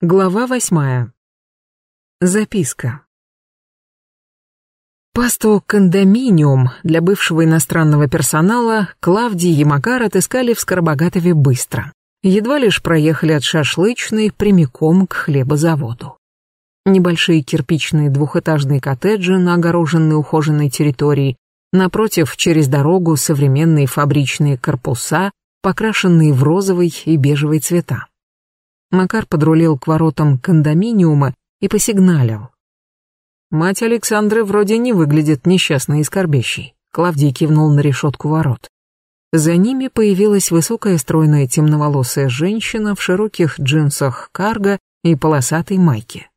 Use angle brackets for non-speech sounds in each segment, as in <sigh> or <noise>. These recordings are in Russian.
Глава восьмая. Записка. Пасту кондоминиум для бывшего иностранного персонала Клавдий и Макар отыскали в Скоробогатове быстро. Едва лишь проехали от шашлычной прямиком к хлебозаводу. Небольшие кирпичные двухэтажные коттеджи на огороженной ухоженной территории, напротив, через дорогу, современные фабричные корпуса, покрашенные в розовый и бежевый цвета. Макар подрулил к воротам кондоминиума и посигналил. Мать Александры вроде не выглядит несчастной и скорбящей. Клавдий кивнул на решетку ворот. За ними появилась высокая стройная темноволосая женщина в широких джинсах карго и полосатой майке.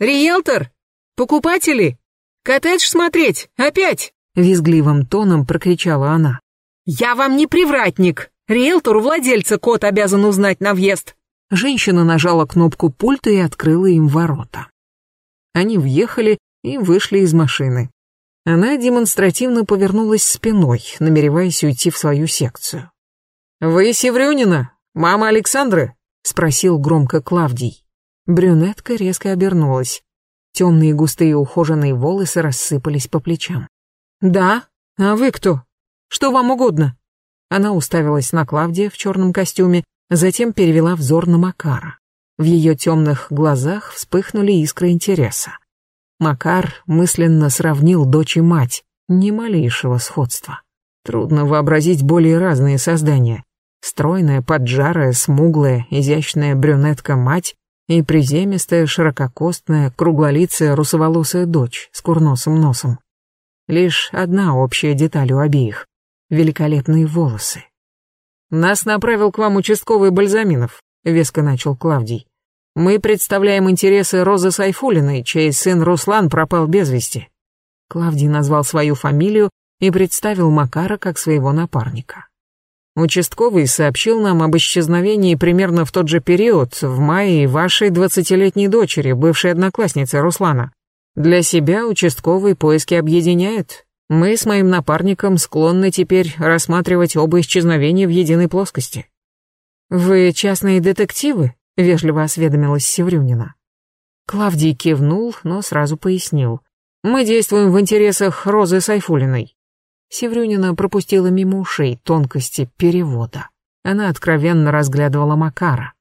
«Риэлтор! Покупатели! Коттедж смотреть! Опять!» Визгливым тоном прокричала она. «Я вам не привратник! Риэлтору владельца кот обязан узнать на въезд!» Женщина нажала кнопку пульта и открыла им ворота. Они въехали и вышли из машины. Она демонстративно повернулась спиной, намереваясь уйти в свою секцию. «Вы Севрюнина, мама Александры?» — спросил громко Клавдий. Брюнетка резко обернулась. Темные густые ухоженные волосы рассыпались по плечам. «Да? А вы кто? Что вам угодно?» Она уставилась на Клавдия в черном костюме, затем перевела взор на Макара. В ее темных глазах вспыхнули искры интереса. Макар мысленно сравнил дочь и мать, ни малейшего сходства. Трудно вообразить более разные создания. Стройная, поджарая, смуглая, изящная брюнетка-мать и приземистая, ширококостная, круглолицая, русоволосая дочь с курносым носом. Лишь одна общая деталь у обеих — великолепные волосы. «Нас направил к вам участковый Бальзаминов», — веско начал Клавдий. «Мы представляем интересы Розы Сайфулиной, чей сын Руслан пропал без вести». Клавдий назвал свою фамилию и представил Макара как своего напарника. Участковый сообщил нам об исчезновении примерно в тот же период, в мае, вашей двадцатилетней дочери, бывшей одноклассницы Руслана. Для себя участковый поиски объединяет, мы с моим напарником склонны теперь рассматривать оба исчезновения в единой плоскости. «Вы частные детективы?» — вежливо осведомилась Севрюнина. Клавдий кивнул, но сразу пояснил. «Мы действуем в интересах Розы Сайфулиной». Севрюнина пропустила мимо ушей тонкости перевода. Она откровенно разглядывала Макара.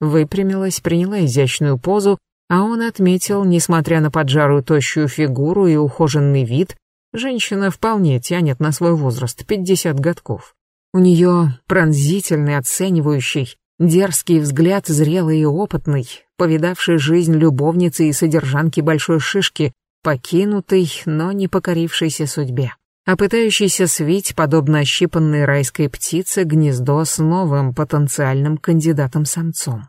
Выпрямилась, приняла изящную позу, а он отметил, несмотря на поджарую тощую фигуру и ухоженный вид, Женщина вполне тянет на свой возраст, 50 годков. У нее пронзительный, оценивающий, дерзкий взгляд, зрелый и опытный, повидавший жизнь любовницы и содержанки большой шишки, покинутой, но не покорившейся судьбе, а пытающейся свить, подобно ощипанной райской птице, гнездо с новым потенциальным кандидатом-самцом.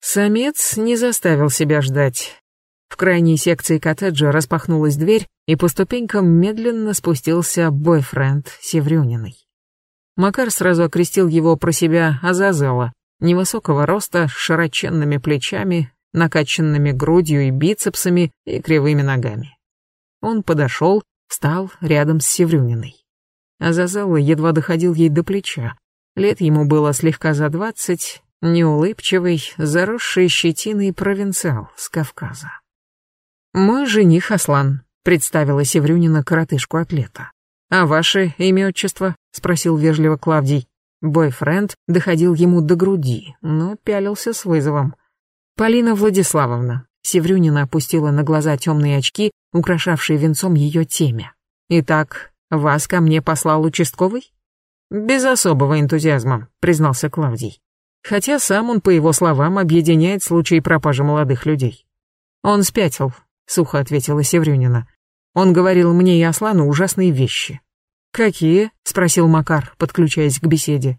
Самец не заставил себя ждать. В крайней секции коттеджа распахнулась дверь, и по ступенькам медленно спустился бойфренд Севрюниной. Макар сразу окрестил его про себя Азазела, невысокого роста, с широченными плечами, накачанными грудью и бицепсами и кривыми ногами. Он подошел, встал рядом с Севрюниной. Азазела едва доходил ей до плеча. Лет ему было слегка за двадцать, неулыбчивый, заросший щетиной провинциал с Кавказа. «Мой жених Аслан», — представила Севрюнина коротышку-атлета. «А ваше имя отчество?» — спросил вежливо Клавдий. Бойфренд доходил ему до груди, но пялился с вызовом. «Полина Владиславовна». Севрюнина опустила на глаза темные очки, украшавшие венцом ее теме. «Итак, вас ко мне послал участковый?» «Без особого энтузиазма», — признался Клавдий. Хотя сам он, по его словам, объединяет случаи пропажи молодых людей. Он спятил, сухо ответила Севрюнина. Он говорил мне и Аслану ужасные вещи. Какие? спросил Макар, подключаясь к беседе.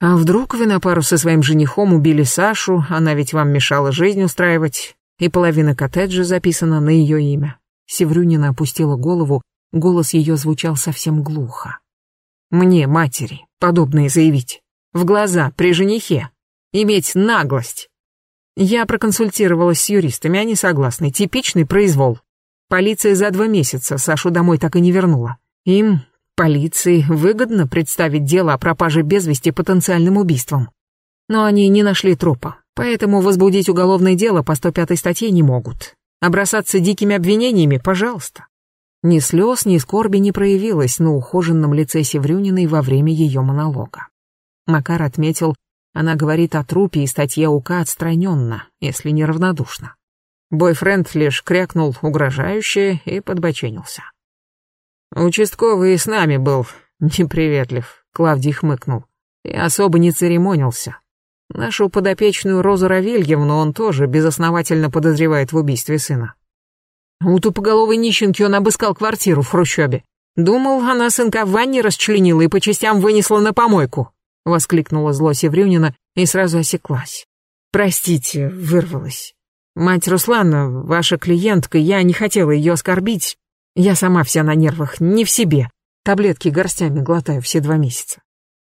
А вдруг вы на пару со своим женихом убили Сашу, она ведь вам мешала жизнь устраивать, и половина коттеджа записана на ее имя. Севрюнина опустила голову, голос ее звучал совсем глухо. Мне, матери, подобное заявить. В глаза, при женихе. Иметь наглость. Я проконсультировалась с юристами, они согласны. Типичный произвол. Полиция за два месяца Сашу домой так и не вернула. Им, полиции, выгодно представить дело о пропаже без вести потенциальным убийством. Но они не нашли трупа. Поэтому возбудить уголовное дело по 105 статье не могут. Обрасаться дикими обвинениями, пожалуйста. Ни слез, ни скорби не проявилось на ухоженном лице Севрюниной во время ее монолога. Макар отметил, она говорит о трупе и статье УК отстраненно, если не равнодушно. Бойфренд лишь крякнул угрожающе и подбоченился. «Участковый с нами был <laughs> неприветлив», — Клавдий хмыкнул, и особо не церемонился. Нашу подопечную Розу Равильевну он тоже безосновательно подозревает в убийстве сына. У тупоголовой нищенки он обыскал квартиру в Хрущебе. Думал, она сынка в ванне расчленила и по частям вынесла на помойку. Воскликнула зло Севрюнина и сразу осеклась. Простите, вырвалась. Мать Руслана, ваша клиентка, я не хотела ее оскорбить. Я сама вся на нервах, не в себе. Таблетки горстями глотаю все два месяца.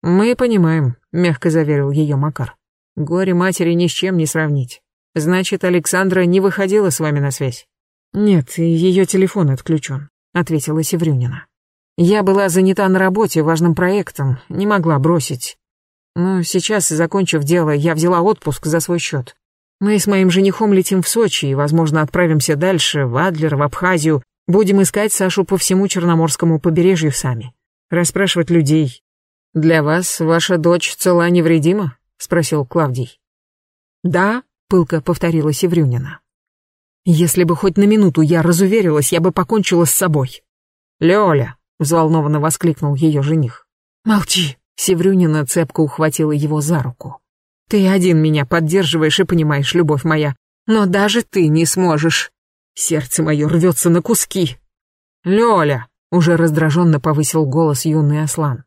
Мы понимаем, мягко заверил ее Макар. Горе матери ни с чем не сравнить. Значит, Александра не выходила с вами на связь? Нет, ее телефон отключен, ответила Севрюнина. Я была занята на работе важным проектом, не могла бросить. Но сейчас, закончив дело, я взяла отпуск за свой счет. Мы с моим женихом летим в Сочи и, возможно, отправимся дальше, в Адлер, в Абхазию. Будем искать Сашу по всему Черноморскому побережью сами. Расспрашивать людей. Для вас ваша дочь цела невредима? спросил Клавдий. «Да», — пылко повторила Севрюнина. «Если бы хоть на минуту я разуверилась, я бы покончила с собой». «Лёля», — взволнованно воскликнул ее жених. «Молчи», — Севрюнина цепко ухватила его за руку. «Ты один меня поддерживаешь и понимаешь, любовь моя, но даже ты не сможешь. Сердце мое рвется на куски». «Лёля», — уже раздраженно повысил голос юный Аслан.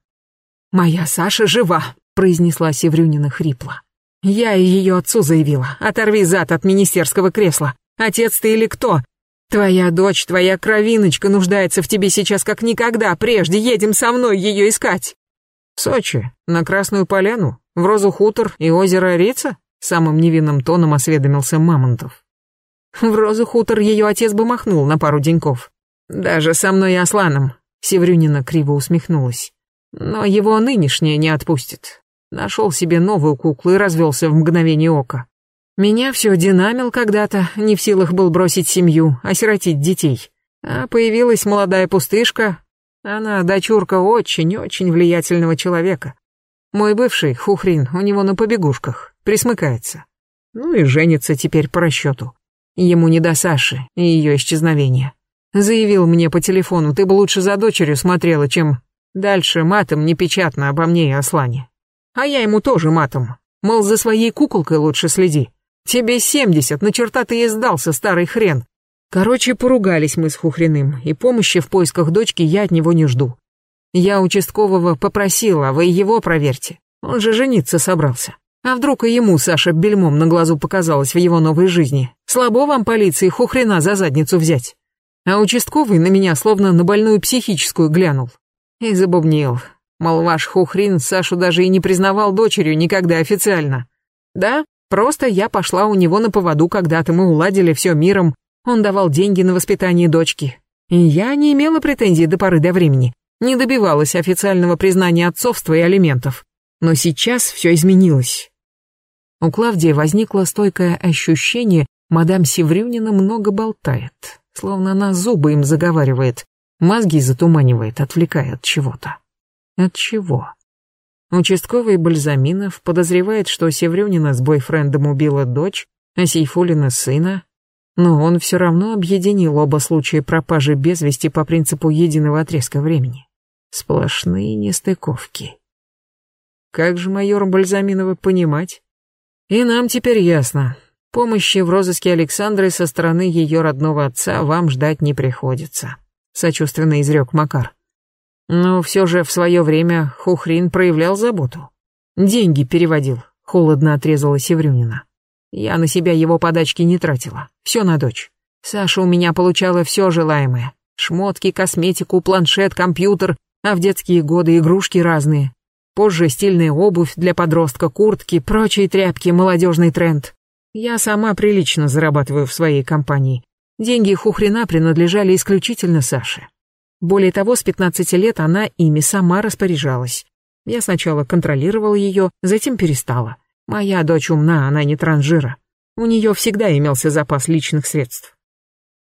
«Моя Саша жива», произнесла Севрюнина хрипло. «Я и ее отцу заявила. Оторви зад от министерского кресла. Отец ты или кто? Твоя дочь, твоя кровиночка нуждается в тебе сейчас как никогда прежде. Едем со мной ее искать». «В Сочи, на Красную Поляну, в Розу Хутор и озеро Рица?» Самым невинным тоном осведомился Мамонтов. В Розу Хутор ее отец бы махнул на пару деньков. Даже со мной и Асланом. Севрюнина криво усмехнулась. Но его нынешнее не отпустит. Нашел себе новую куклу и развелся в мгновение ока. Меня все динамил когда-то, не в силах был бросить семью, осиротить детей. А появилась молодая пустышка. Она дочурка очень-очень влиятельного человека. Мой бывший, Хухрин, у него на побегушках, присмыкается. Ну и женится теперь по расчету. Ему не до Саши и ее исчезновения. Заявил мне по телефону, ты бы лучше за дочерью смотрела, чем... Дальше матом непечатно обо мне и Аслане. А я ему тоже матом. Мол, за своей куколкой лучше следи. Тебе семьдесят, на черта ты ей сдался, старый хрен. Короче, поругались мы с Хухриным, и помощи в поисках дочки я от него не жду. Я участкового попросила, вы его проверьте. Он же жениться собрался. А вдруг и ему Саша бельмом на глазу показалась в его новой жизни? Слабо вам полиции Хухрина за задницу взять? А участковый на меня словно на больную психическую глянул. И забубнил. Мол, ваш Хухрин Сашу даже и не признавал дочерью никогда официально. Да, просто я пошла у него на поводу, когда-то мы уладили все миром. Он давал деньги на воспитание дочки. И я не имела претензий до поры до времени. Не добивалась официального признания отцовства и алиментов. Но сейчас все изменилось. У Клавдии возникло стойкое ощущение, мадам Севрюнина много болтает, словно она зубы им заговаривает, мозги затуманивает, отвлекая от чего-то. От чего? Участковый Бальзаминов подозревает, что Севрюнина с бойфрендом убила дочь, а Сейфулина сына, но он все равно объединил оба случая пропажи без вести по принципу единого отрезка времени. Сплошные нестыковки. Как же майор Бальзаминова понимать? И нам теперь ясно. Помощи в розыске Александры со стороны ее родного отца вам ждать не приходится, сочувственно изрек Макар. Но все же в свое время Хухрин проявлял заботу. Деньги переводил, холодно отрезала Севрюнина. Я на себя его подачки не тратила, все на дочь. Саша у меня получала все желаемое. Шмотки, косметику, планшет, компьютер, а в детские годы игрушки разные. Позже стильная обувь для подростка, куртки, прочие тряпки, молодежный тренд. Я сама прилично зарабатываю в своей компании. Деньги Хухрина принадлежали исключительно Саше. Более того, с 15 лет она ими сама распоряжалась. Я сначала контролировал ее, затем перестала. Моя дочь умна, она не транжира. У нее всегда имелся запас личных средств.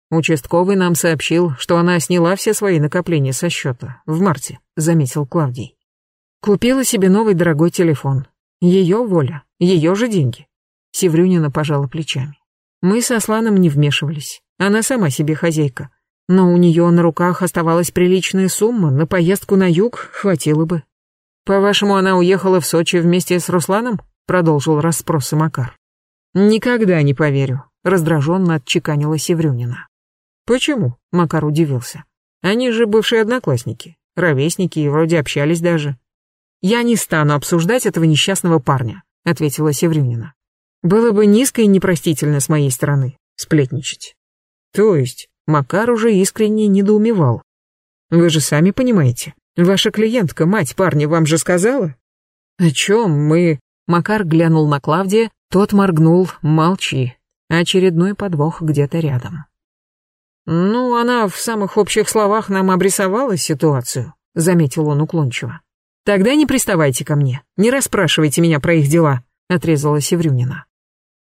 Участковый нам сообщил, что она сняла все свои накопления со счета в марте, заметил Клавдий. Купила себе новый дорогой телефон. Ее воля, ее же деньги. Севрюнина пожала плечами. Мы со Сланом не вмешивались. Она сама себе хозяйка. Но у нее на руках оставалась приличная сумма, на поездку на юг хватило бы. По-вашему, она уехала в Сочи вместе с Русланом? Продолжил расспросы Макар. Никогда не поверю, раздраженно отчеканила Севрюнина. Почему? Макар удивился. Они же бывшие одноклассники, ровесники и вроде общались даже. Я не стану обсуждать этого несчастного парня, ответила Севрюнина. Было бы низко и непростительно с моей стороны сплетничать. То есть, Макар уже искренне недоумевал. Вы же сами понимаете, ваша клиентка, мать парня, вам же сказала? О чем мы? Макар глянул на Клавдия, тот моргнул, молчи. Очередной подвох где-то рядом. «Ну, она в самых общих словах нам обрисовала ситуацию», — заметил он уклончиво. «Тогда не приставайте ко мне, не расспрашивайте меня про их дела», — отрезала Севрюнина.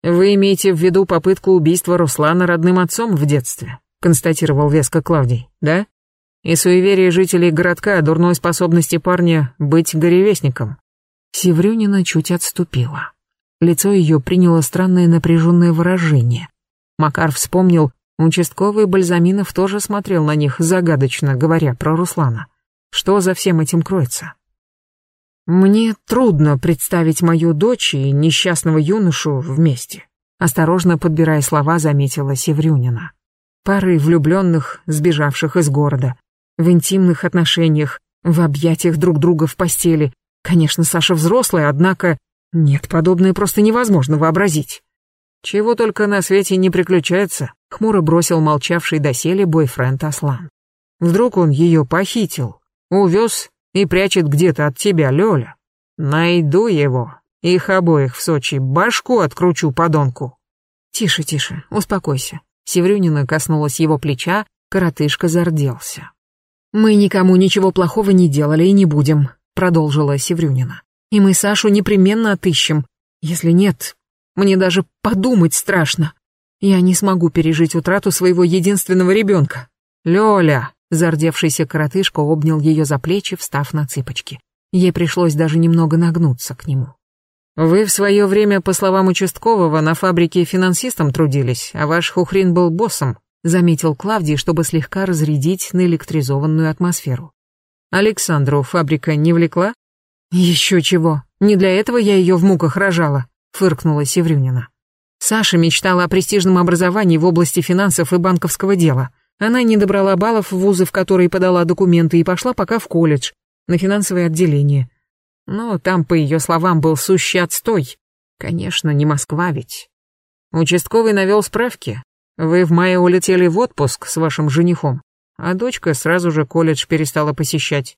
«Вы имеете в виду попытку убийства Руслана родным отцом в детстве?» Констатировал веско Клавдий, да? И суеверие жителей городка о дурной способности парня быть горевестником. Севрюнина чуть отступила. Лицо ее приняло странное напряженное выражение. Макар вспомнил, участковый Бальзаминов тоже смотрел на них загадочно, говоря про Руслана. Что за всем этим кроется? «Мне трудно представить мою дочь и несчастного юношу вместе», осторожно подбирая слова, заметила Севрюнина парой влюбленных, сбежавших из города, в интимных отношениях, в объятиях друг друга в постели. Конечно, Саша взрослая, однако... Нет, подобное просто невозможно вообразить. Чего только на свете не приключается, хмуро бросил молчавший доселе бойфренд Аслан. Вдруг он ее похитил, увез и прячет где-то от тебя, Лёля. Найду его, их обоих в Сочи, башку откручу подонку. Тише, тише, успокойся. Севрюнина коснулась его плеча, коротышка зарделся. «Мы никому ничего плохого не делали и не будем», — продолжила Севрюнина. «И мы Сашу непременно отыщем. Если нет, мне даже подумать страшно. Я не смогу пережить утрату своего единственного ребенка. Лёля!» Зардевшийся коротышка обнял ее за плечи, встав на цыпочки. Ей пришлось даже немного нагнуться к нему. Вы в свое время, по словам участкового, на фабрике финансистом трудились, а ваш Хухрин был боссом, заметил Клавдий, чтобы слегка разрядить наэлектризованную атмосферу. Александру фабрика не влекла? Еще чего, не для этого я ее в муках рожала, фыркнула Севрюнина. Саша мечтала о престижном образовании в области финансов и банковского дела. Она не добрала баллов в вузы, в которые подала документы, и пошла пока в колледж, на финансовое отделение. Но там, по ее словам, был сущий отстой. Конечно, не Москва ведь. Участковый навел справки. Вы в мае улетели в отпуск с вашим женихом, а дочка сразу же колледж перестала посещать.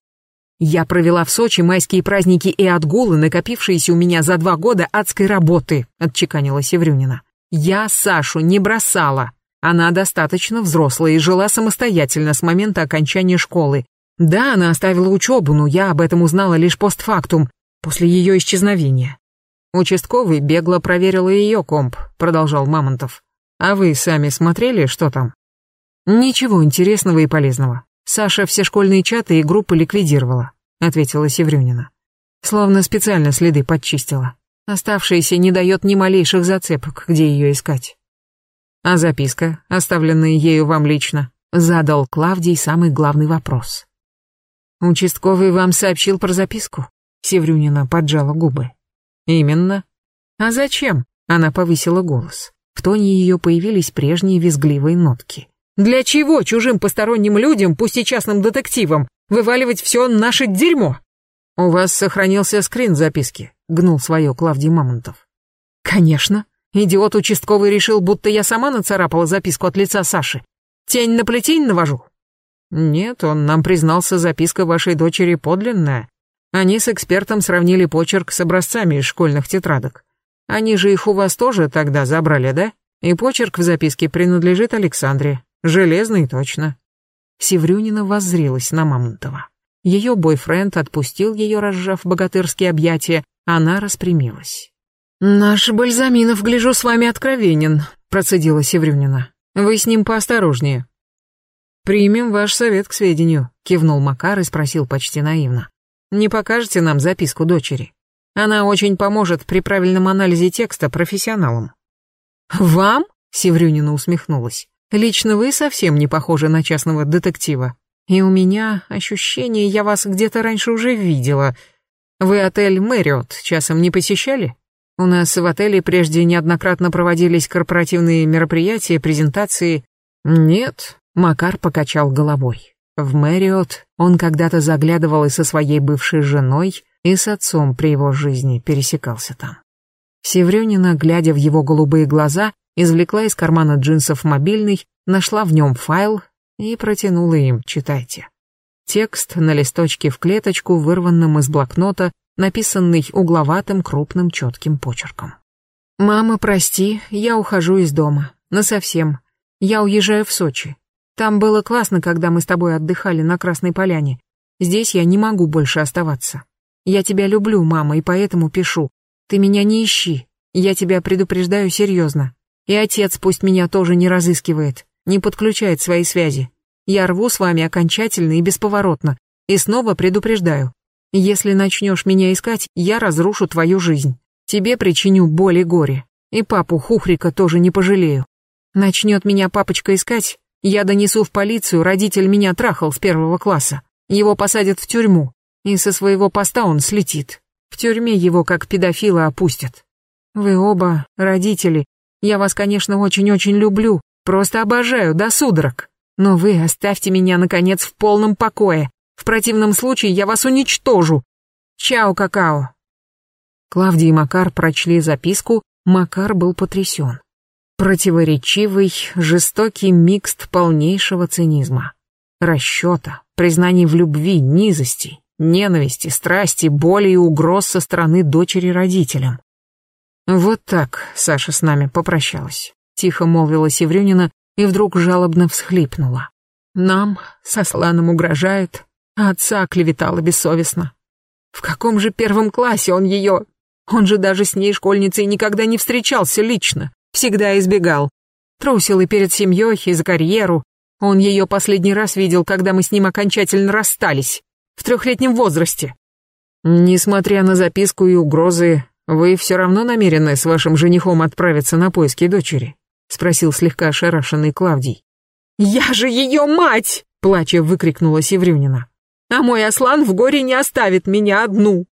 Я провела в Сочи майские праздники и отгулы, накопившиеся у меня за два года адской работы, отчеканила Севрюнина. Я Сашу не бросала. Она достаточно взрослая и жила самостоятельно с момента окончания школы. Да, она оставила учебу, но я об этом узнала лишь постфактум, после ее исчезновения. Участковый бегло проверил ее комп, продолжал Мамонтов. А вы сами смотрели, что там? Ничего интересного и полезного. Саша все школьные чаты и группы ликвидировала, ответила Севрюнина. Словно специально следы подчистила. Оставшиеся не дает ни малейших зацепок, где ее искать. А записка, оставленная ею вам лично, задал Клавдий самый главный вопрос. Участковый вам сообщил про записку? Севрюнина поджала губы. Именно. А зачем? Она повысила голос. В тоне ее появились прежние визгливые нотки. Для чего чужим посторонним людям, пусть и частным детективам, вываливать все наше дерьмо? У вас сохранился скрин записки, гнул свое Клавдий Мамонтов. Конечно. Идиот участковый решил, будто я сама нацарапала записку от лица Саши. Тень на плетень навожу. «Нет, он нам признался, записка вашей дочери подлинная. Они с экспертом сравнили почерк с образцами из школьных тетрадок. Они же их у вас тоже тогда забрали, да? И почерк в записке принадлежит Александре. Железный точно». Севрюнина воззрилась на Мамонтова. Ее бойфренд отпустил ее, разжав богатырские объятия, она распрямилась. «Наш Бальзаминов, гляжу, с вами откровенен», — процедила Севрюнина. «Вы с ним поосторожнее». «Примем ваш совет к сведению», — кивнул Макар и спросил почти наивно. «Не покажете нам записку дочери? Она очень поможет при правильном анализе текста профессионалам». «Вам?» — Севрюнина усмехнулась. «Лично вы совсем не похожи на частного детектива. И у меня ощущение, я вас где-то раньше уже видела. Вы отель «Мэриот» часом не посещали?» У нас в отеле прежде неоднократно проводились корпоративные мероприятия, презентации. Нет, Макар покачал головой. В Мэриот он когда-то заглядывал и со своей бывшей женой, и с отцом при его жизни пересекался там. Севрюнина, глядя в его голубые глаза, извлекла из кармана джинсов мобильный, нашла в нем файл и протянула им, читайте. Текст на листочке в клеточку, вырванном из блокнота, написанный угловатым крупным четким почерком. «Мама, прости, я ухожу из дома. Насовсем. Я уезжаю в Сочи. Там было классно, когда мы с тобой отдыхали на Красной Поляне. Здесь я не могу больше оставаться. Я тебя люблю, мама, и поэтому пишу. Ты меня не ищи. Я тебя предупреждаю серьезно. И отец пусть меня тоже не разыскивает, не подключает свои связи. Я рву с вами окончательно и бесповоротно. И снова предупреждаю. Если начнешь меня искать, я разрушу твою жизнь. Тебе причиню боль и горе. И папу Хухрика тоже не пожалею. Начнет меня папочка искать, я донесу в полицию, родитель меня трахал с первого класса. Его посадят в тюрьму, и со своего поста он слетит. В тюрьме его как педофила опустят. Вы оба родители. Я вас, конечно, очень-очень люблю, просто обожаю до судорог. Но вы оставьте меня, наконец, в полном покое. В противном случае я вас уничтожу. Чао, какао. Клавдий и Макар прочли записку, Макар был потрясен. Противоречивый, жестокий микст полнейшего цинизма. Расчета, признаний в любви, низости, ненависти, страсти, боли и угроз со стороны дочери родителям. «Вот так Саша с нами попрощалась», — тихо молвила Севрюнина и вдруг жалобно всхлипнула. «Нам со Сланом угрожает, а отца клеветала бессовестно. В каком же первом классе он ее? Он же даже с ней школьницей никогда не встречался лично, всегда избегал. Трусил и перед семьей, и за карьеру. Он ее последний раз видел, когда мы с ним окончательно расстались, в трехлетнем возрасте. Несмотря на записку и угрозы, вы все равно намерены с вашим женихом отправиться на поиски дочери? Спросил слегка ошарашенный Клавдий. «Я же ее мать!» — плача выкрикнула Севрюнина. А мой Аслан в горе не оставит меня одну.